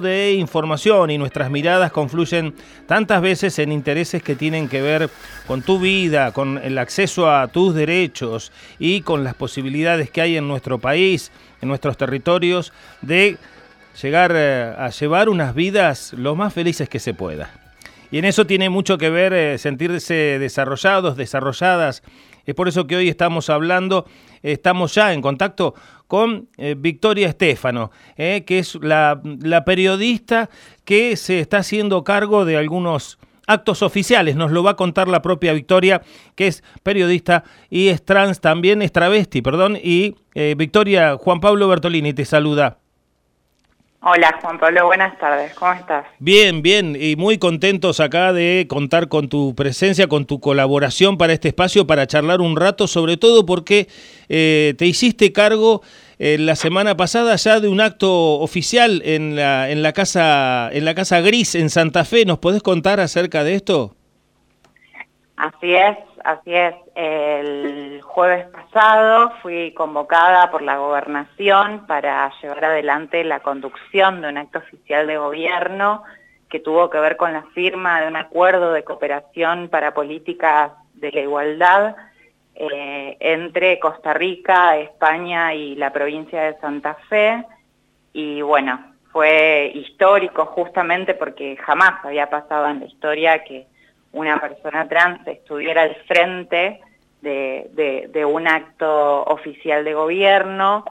de información y nuestras miradas confluyen tantas veces en intereses que tienen que ver con tu vida, con el acceso a tus derechos y con las posibilidades que hay en nuestro país, en nuestros territorios, de llegar eh, a llevar unas vidas lo más felices que se pueda. Y en eso tiene mucho que ver eh, sentirse desarrollados, desarrolladas. Es por eso que hoy estamos hablando, estamos ya en contacto con eh, Victoria Estefano, eh, que es la, periodista que se está haciendo cargo de algunos actos oficiales. Nos lo va a contar la propia Victoria, que es periodista y es trans también, es travesti, perdón. Y Victoria, Juan Pablo Bertolini te saluda. Hola Juan Pablo, buenas tardes, ¿cómo estás? Bien, bien, y muy contentos acá de contar con tu presencia, con tu colaboración para este espacio, para charlar un rato, sobre todo porque eh, te hiciste cargo eh, la semana pasada ya de un acto oficial en la, en, la casa, en la Casa Gris en Santa Fe. ¿Nos podés contar acerca de esto? Así es, así es. El jueves pasado fui convocada por la gobernación para llevar adelante la conducción de un acto oficial de gobierno que tuvo que ver con la firma de un acuerdo de cooperación para políticas de la igualdad eh, entre Costa Rica, España y la provincia de Santa Fe. Y bueno, fue histórico justamente porque jamás había pasado en la historia que una persona trans estuviera al frente de, un acto oficial de gobierno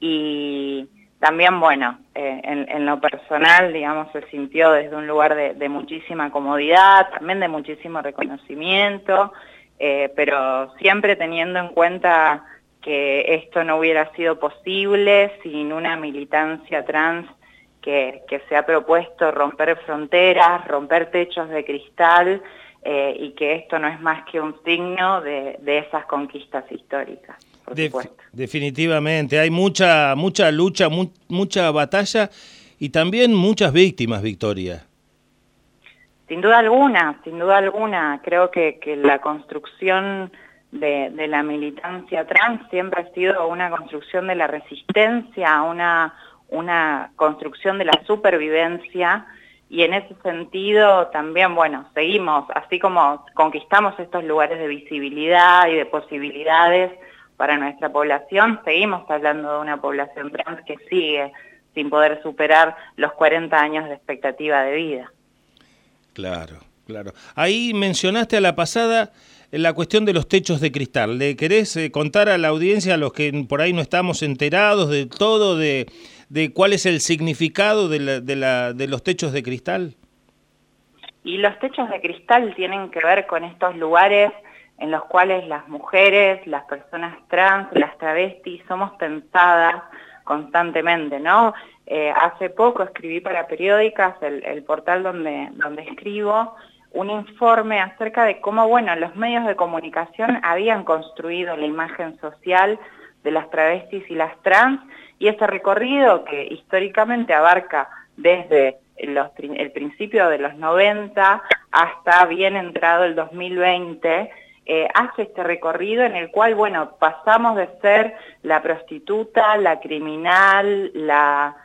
y también, bueno, eh, en, lo personal, digamos, se sintió desde un lugar de, muchísima comodidad, también de muchísimo reconocimiento, eh, pero siempre teniendo en cuenta que esto no hubiera sido posible sin una militancia trans que, se ha propuesto romper fronteras, romper techos de cristal eh, y que esto no es más que un signo de, esas conquistas históricas. Por definitivamente, hay mucha, mucha lucha, mucha batalla y también muchas víctimas, Victoria. Sin duda alguna, sin duda alguna, creo que, la construcción de, de, la militancia trans siempre ha sido una construcción de la resistencia, una, una construcción de la supervivencia y en ese sentido también, bueno, seguimos, así como conquistamos estos lugares de visibilidad y de posibilidades para nuestra población, seguimos hablando de una población trans que sigue sin poder superar los 40 años de expectativa de vida. Claro, claro. Ahí mencionaste a la pasada la cuestión de los techos de cristal. ¿Le querés eh, contar a la audiencia, a los que por ahí no estamos enterados de todo, de de cuál es el significado de, de, los techos de cristal? Y los techos de cristal tienen que ver con estos lugares en los cuales las mujeres, las personas trans, las travestis, somos pensadas constantemente, ¿no? Eh, hace poco escribí para Periódicas, el, el, portal donde, donde escribo, un informe acerca de cómo, bueno, los medios de comunicación habían construido la imagen social de las travestis y las trans y ese recorrido que históricamente abarca desde el principio de los 90 hasta bien entrado el 2020, eh, hace este recorrido en el cual, bueno, pasamos de ser la prostituta, la criminal, la,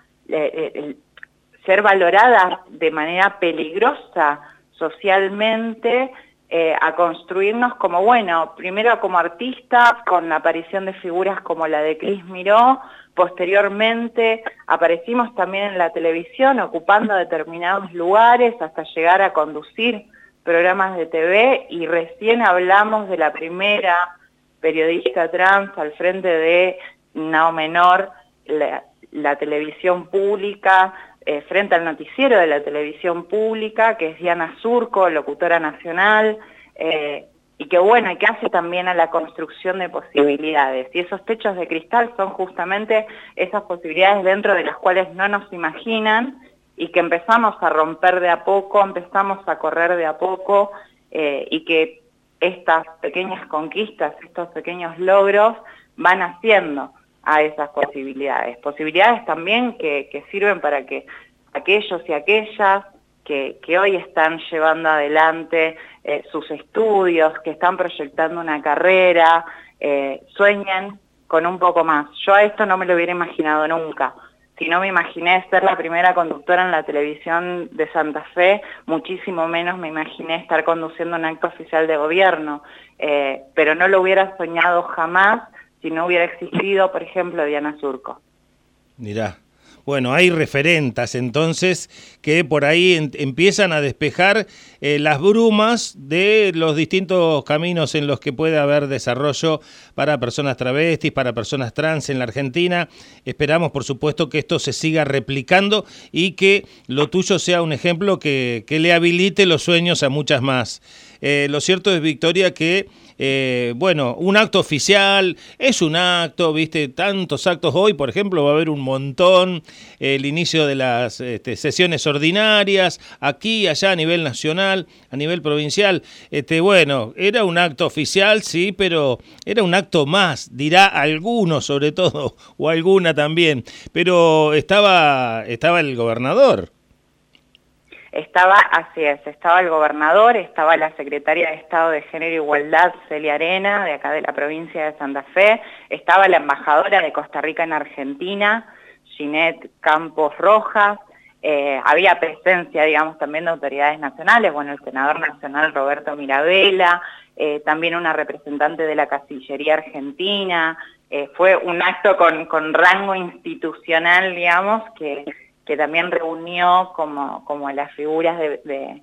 ser valorada de manera peligrosa socialmente, eh, a construirnos como, bueno, primero como artista, con la aparición de figuras como la de Cris Miró, posteriormente aparecimos también en la televisión ocupando determinados lugares hasta llegar a conducir programas de TV y recién hablamos de la primera periodista trans al frente de Nao Menor, la, televisión pública, eh, frente al noticiero de la televisión pública, que es Diana Surco, locutora nacional, eh, y que bueno, y que hace también a la construcción de posibilidades. Y esos techos de cristal son justamente esas posibilidades dentro de las cuales no nos imaginan y que empezamos a romper de a poco, empezamos a correr de a poco eh, y que estas pequeñas conquistas, estos pequeños logros van haciendo a esas posibilidades. Posibilidades también que, sirven para que aquellos y aquellas que, hoy están llevando adelante eh, sus estudios, que están proyectando una carrera, eh, sueñan con un poco más. Yo a esto no me lo hubiera imaginado nunca. si no me imaginé ser la primera conductora en la televisión de Santa Fe, muchísimo menos me imaginé estar conduciendo un acto oficial de gobierno, eh, pero no lo hubiera soñado jamás si no hubiera existido, por ejemplo, Diana Surco. Mirá, bueno, hay referentas entonces que por ahí empiezan a despejar eh, las brumas de los distintos caminos en los que puede haber desarrollo para personas travestis, para personas trans en la Argentina. Esperamos, por supuesto, que esto se siga replicando y que lo tuyo sea un ejemplo que, que le habilite los sueños a muchas más. Eh, lo cierto es, Victoria, que eh, bueno, un acto oficial es un acto, viste, tantos actos. Hoy, por ejemplo, va a haber un montón, el inicio de las este, sesiones ordinarias, aquí, allá a nivel nacional, a nivel provincial, este, bueno, era un acto oficial, sí, pero era un acto más, dirá alguno sobre todo, o alguna también, pero estaba, estaba el gobernador. Estaba, así es, estaba el gobernador, estaba la secretaria de Estado de Género e Igualdad, Celia Arena, de acá de la provincia de Santa Fe, estaba la embajadora de Costa Rica en Argentina, Ginette Campos Rojas, eh, había presencia, digamos, también de autoridades nacionales, bueno, el senador nacional Roberto Mirabella, eh, también una representante de la Casillería Argentina, eh, fue un acto con, con rango institucional, digamos, que que también reunió como, como las figuras de,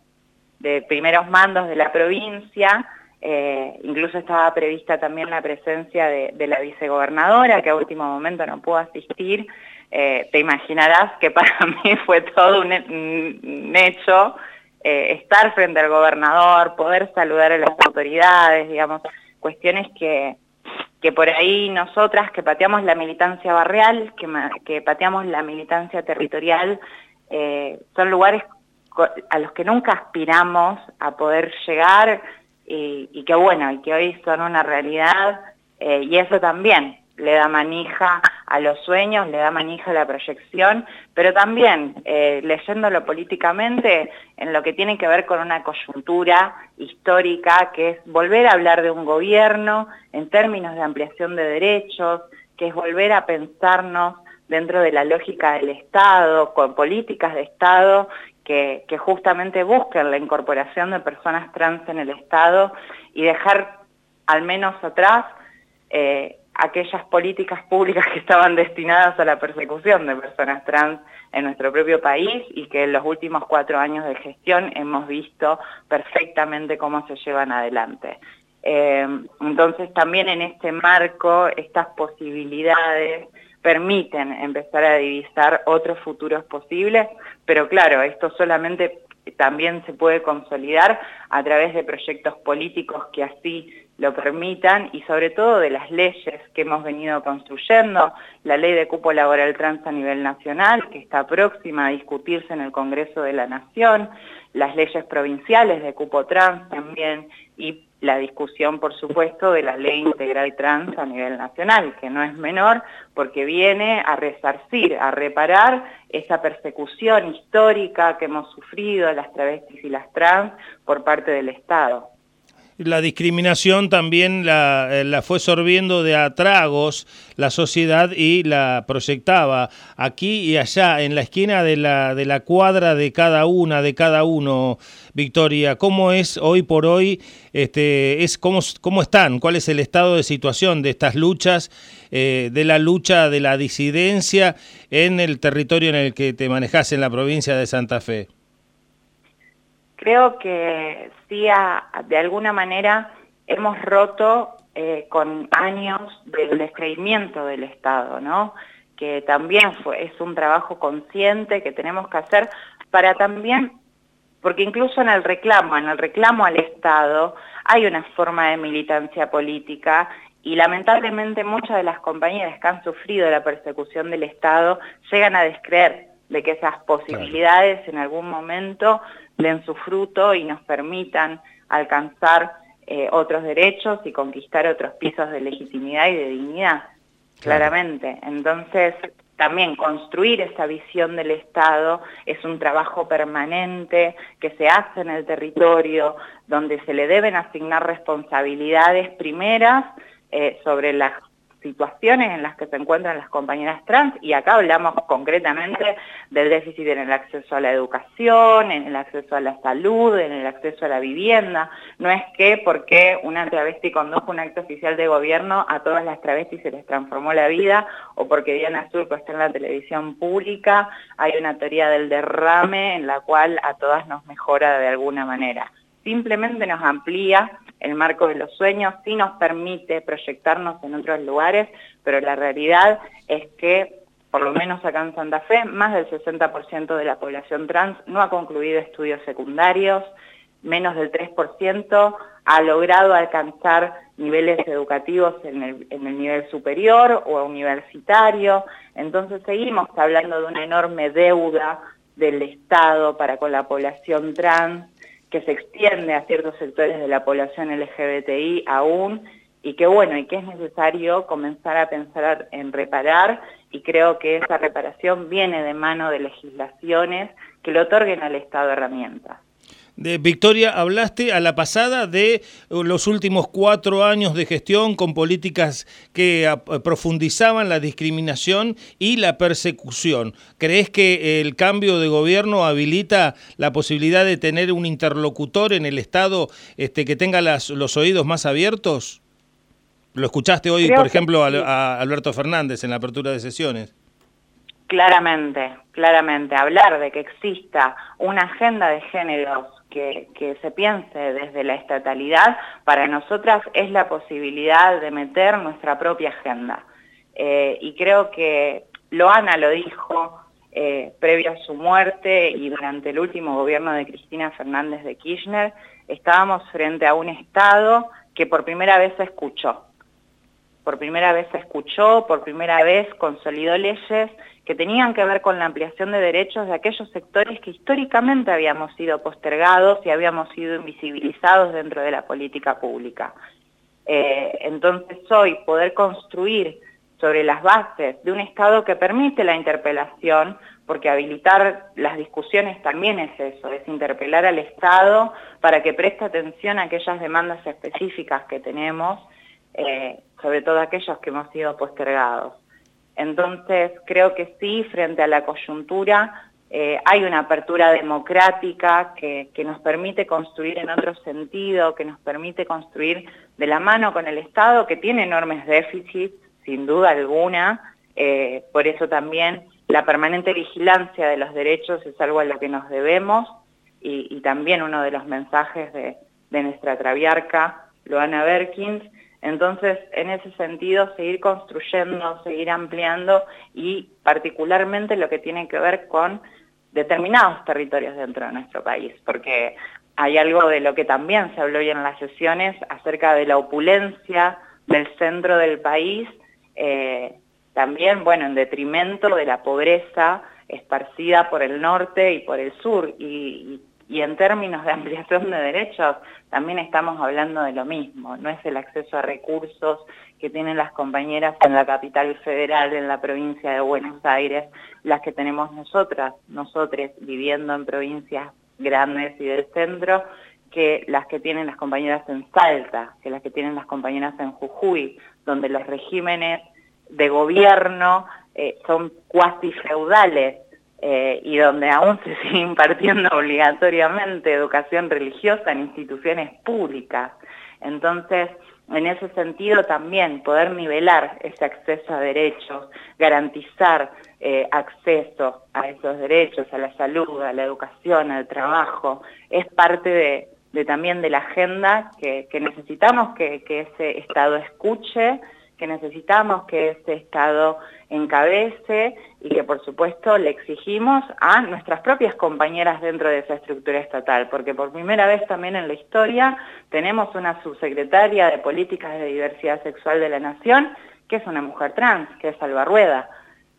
de, primeros mandos de la provincia, eh, incluso estaba prevista también la presencia de, la vicegobernadora, que a último momento no pudo asistir. Eh, te imaginarás que para mí fue todo un, hecho eh, estar frente al gobernador, poder saludar a las autoridades, digamos, cuestiones que, que por ahí nosotras que pateamos la militancia barrial, que, que pateamos la militancia territorial, eh, son lugares a los que nunca aspiramos a poder llegar y, que bueno, y que hoy son una realidad eh, y eso también le da manija a los sueños, le da manija a la proyección, pero también eh, leyéndolo políticamente en lo que tiene que ver con una coyuntura histórica, que es volver a hablar de un gobierno en términos de ampliación de derechos, que es volver a pensarnos dentro de la lógica del Estado, con políticas de Estado que, justamente busquen la incorporación de personas trans en el Estado y dejar al menos atrás eh, aquellas políticas públicas que estaban destinadas a la persecución de personas trans en nuestro propio país y que en los últimos cuatro años de gestión hemos visto perfectamente cómo se llevan adelante. Eh, entonces también en este marco estas posibilidades permiten empezar a divisar otros futuros posibles, pero claro, esto solamente también se puede consolidar a través de proyectos políticos que así lo permitan y sobre todo de las leyes que hemos venido construyendo, la ley de cupo laboral trans a nivel nacional, que está próxima a discutirse en el Congreso de la Nación, las leyes provinciales de cupo trans también y la discusión, por supuesto, de la ley integral trans a nivel nacional, que no es menor porque viene a resarcir, a reparar esa persecución histórica que hemos sufrido las travestis y las trans por parte del Estado la discriminación también eh, la, fue sorbiendo de atragos la sociedad y la proyectaba aquí y allá, en la esquina de la, de la cuadra de cada una, de cada uno, Victoria. ¿Cómo es hoy por hoy, este, es, cómo, cómo están, cuál es el estado de situación de estas luchas, eh, de la lucha de la disidencia en el territorio en el que te manejas en la provincia de Santa Fe? Creo que sí, de alguna manera hemos roto eh, con años del descreimiento del Estado, ¿no? que también fue, es un trabajo consciente que tenemos que hacer para también, porque incluso en el reclamo, en el reclamo al Estado, hay una forma de militancia política y lamentablemente muchas de las compañeras que han sufrido la persecución del Estado llegan a descreer de que esas posibilidades en algún momento den su fruto y nos permitan alcanzar eh, otros derechos y conquistar otros pisos de legitimidad y de dignidad, claramente. Entonces, también construir esa visión del Estado es un trabajo permanente que se hace en el territorio, donde se le deben asignar responsabilidades primeras eh, sobre las situaciones en las que se encuentran las compañeras trans y acá hablamos concretamente del déficit en el acceso a la educación, en el acceso a la salud, en el acceso a la vivienda. No es que porque una travesti condujo un acto oficial de gobierno a todas las travestis se les transformó la vida o porque Diana Surco está en la televisión pública, hay una teoría del derrame en la cual a todas nos mejora de alguna manera. Simplemente nos amplía el marco de los sueños, sí nos permite proyectarnos en otros lugares, pero la realidad es que, por lo menos acá en Santa Fe, más del 60% de la población trans no ha concluido estudios secundarios, menos del 3% ha logrado alcanzar niveles educativos en el, nivel superior o universitario. Entonces seguimos hablando de una enorme deuda del Estado para con la población trans que se extiende a ciertos sectores de la población LGBTI aún y que bueno, y que es necesario comenzar a pensar en reparar y creo que esa reparación viene de mano de legislaciones que le otorguen al Estado herramientas. De Victoria, hablaste a la pasada de los últimos cuatro años de gestión con políticas que profundizaban la discriminación y la persecución. ¿Crees que el cambio de gobierno habilita la posibilidad de tener un interlocutor en el Estado este, que tenga los oídos más abiertos? Lo escuchaste hoy, por ejemplo, a Alberto Fernández en la apertura de sesiones. Claramente, claramente, hablar de que exista una agenda de géneros que, se piense desde la estatalidad, para nosotras es la posibilidad de meter nuestra propia agenda. Eh, y creo que Loana lo dijo eh, previo a su muerte y durante el último gobierno de Cristina Fernández de Kirchner, estábamos frente a un Estado que por primera vez se escuchó. Por primera vez se escuchó, por primera vez consolidó leyes que tenían que ver con la ampliación de derechos de aquellos sectores que históricamente habíamos sido postergados y habíamos sido invisibilizados dentro de la política pública. Eh, entonces hoy poder construir sobre las bases de un Estado que permite la interpelación, porque habilitar las discusiones también es eso, es interpelar al Estado para que preste atención a aquellas demandas específicas que tenemos, eh, sobre todo aquellos que hemos sido postergados. Entonces, creo que sí, frente a la coyuntura, eh, hay una apertura democrática que, nos permite construir en otro sentido, que nos permite construir de la mano con el Estado, que tiene enormes déficits, sin duda alguna, eh, por eso también la permanente vigilancia de los derechos es algo a lo que nos debemos, y, también uno de los mensajes de, de nuestra traviarca, Loana Berkins, entonces, en ese sentido, seguir construyendo, seguir ampliando y particularmente lo que tiene que ver con determinados territorios dentro de nuestro país, porque hay algo de lo que también se habló hoy en las sesiones acerca de la opulencia del centro del país, eh, también, bueno, en detrimento de la pobreza esparcida por el norte y por el sur, y, y en términos de ampliación de derechos, también estamos hablando de lo mismo, no es el acceso a recursos que tienen las compañeras en la capital federal, en la provincia de Buenos Aires, las que tenemos nosotras, nosotros viviendo en provincias grandes y del centro, que las que tienen las compañeras en Salta, que las que tienen las compañeras en Jujuy, donde los regímenes de gobierno eh, son cuasi feudales, eh, y donde aún se sigue impartiendo obligatoriamente educación religiosa en instituciones públicas. Entonces, en ese sentido también poder nivelar ese acceso a derechos, garantizar eh, acceso a esos derechos, a la salud, a la educación, al trabajo, es parte de, también de la agenda que, necesitamos que, que ese Estado escuche, que necesitamos que ese Estado encabece y que por supuesto le exigimos a nuestras propias compañeras dentro de esa estructura estatal, porque por primera vez también en la historia tenemos una subsecretaria de Políticas de Diversidad Sexual de la Nación, que es una mujer trans, que es Alba Rueda,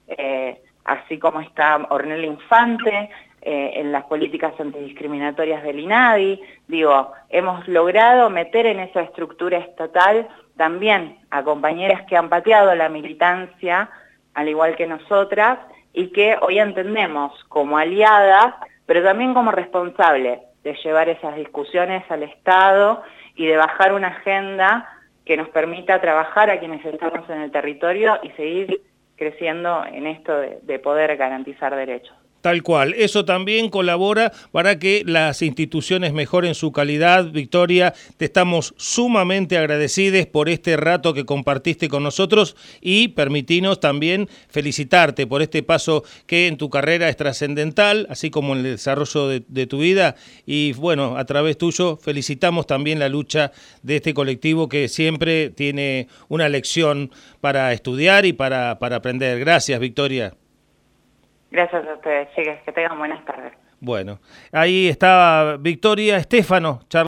eh, así como está Ornella Infante, eh, en las políticas antidiscriminatorias del INADI. Digo, hemos logrado meter en esa estructura estatal también a compañeras que han pateado la militancia, al igual que nosotras, y que hoy entendemos como aliadas, pero también como responsables de llevar esas discusiones al Estado y de bajar una agenda que nos permita trabajar a quienes estamos en el territorio y seguir creciendo en esto de, poder garantizar derechos. Tal cual. Eso también colabora para que las instituciones mejoren su calidad. Victoria, te estamos sumamente agradecidos por este rato que compartiste con nosotros y permitinos también felicitarte por este paso que en tu carrera es trascendental, así como en el desarrollo de, tu vida. Y bueno, a través tuyo felicitamos también la lucha de este colectivo que siempre tiene una lección para estudiar y para, para aprender. Gracias, Victoria. Gracias a ustedes, chicas. Que tengan buenas tardes. Bueno, ahí está Victoria Estefano.